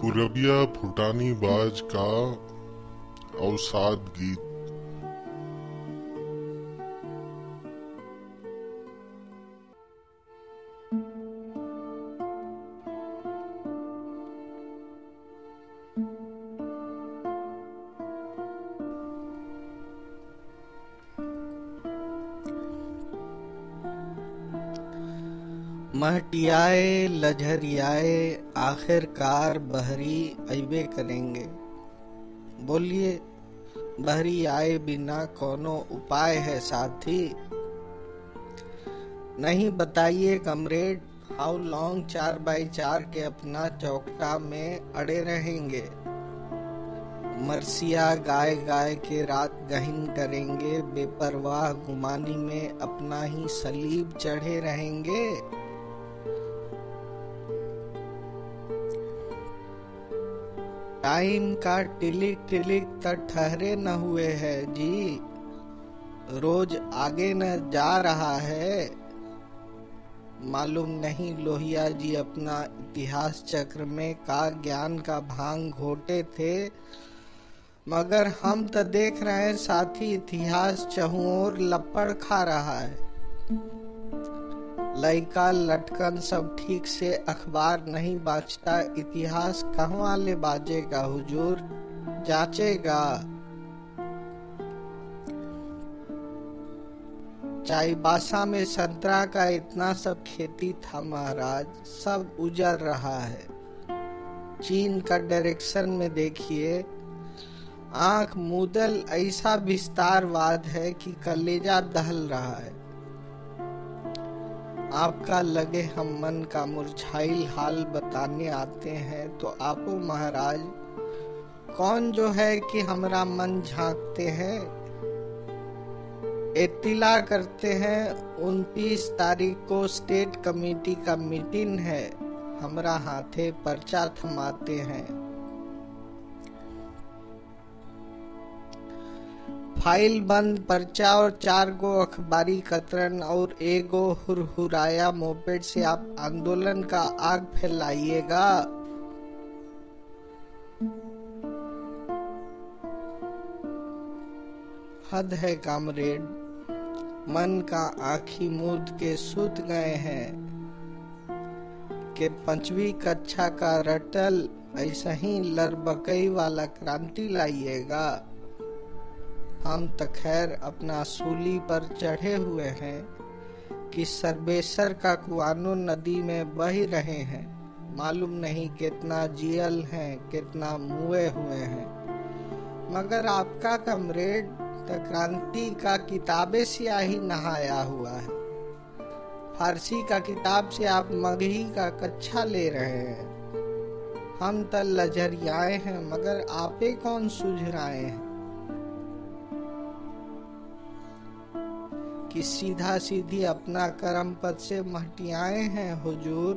पूरबिया भूटानी बाज का अवसाद गीत। महटियाए लझरियाए आखिरकार बहरी अबे करेंगे। बोलिए, बहरी आए बिना कोनो उपाय है साथी नहीं बताइए कमरेड हाउ लॉन्ग चार बाई चार के अपना चौकटा में अड़े रहेंगे? मरसिया गाय गाय के रात गहीन करेंगे, बेपरवाह गुमानी में अपना ही सलीब चढ़े रहेंगे? टाइम का टिलिक टिलिक तक ठहरे न हुए है जी। रोज आगे न जा रहा है। मालूम नहीं लोहिया जी अपना इतिहास चक्र में का ज्ञान का भाँग घोटे थे। मगर हम तो देख रहे हैं, साथी इतिहास चहुओर लपड़ खा रहा है। लड़का, लटकन सब ठीक से अखबार नहीं बाजता इतिहास कहवा ले बाजेगा, हुजूर जाचेगा। चाईबासा में संतरा का इतना सब खेती था महाराज, सब उजड़ रहा है। चीन का डायरेक्शन में देखिए, आँख मुदल, ऐसा विस्तारवाद है कि कलेजा दहल रहा है। आपका लगे हम मन का मुरझाइल हाल बताने आते हैं तो आपो महाराज, कौन जो है कि हमारा मन झांकते हैं? इतिला करते हैं 29 तारीख को स्टेट कमेटी का मीटिंग है, हमरा हाथे पर्चा थमाते हैं। फ़ाइल बंद, पर्चा और चार गो अखबारी कतरन और एगो हुरहुराया मोपेड से आप आंदोलन का आग फैलाइएगा। हद है कामरेड, मन का आखी मूद के सूत गए हैं। के पंचवी कक्षा का रटल, ऐसा ही लरबकई वाला क्रांति लाइएगा। हम तो खैर अपना सूली पर चढ़े हुए हैं कि सर्वेसर का कुआनो नदी में बह रहे हैं। मालूम नहीं कितना जियल हैं, कितना मुए हुए हैं। मगर आपका कमरेड तो क्रांति का किताबे स्याही नहाया हुआ है। फारसी का किताब से आप मगही का कच्छा ले रहे हैं। हम तो लजरियाए हैं, मगर आपे कौन सुझराए हैं? कि सीधा सीधी अपना कर्म पद से मटियाए हैं हुजूर।